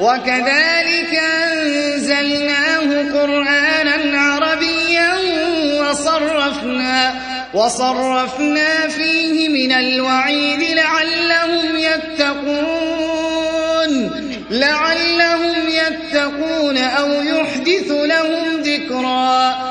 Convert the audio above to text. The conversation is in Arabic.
وكذلك أنزلناه قرآنا عربيا وصرفنا, وصرفنا فيه من الوعيد لعلهم يتقون لعلهم يتقون أو يحدث لهم ذكرا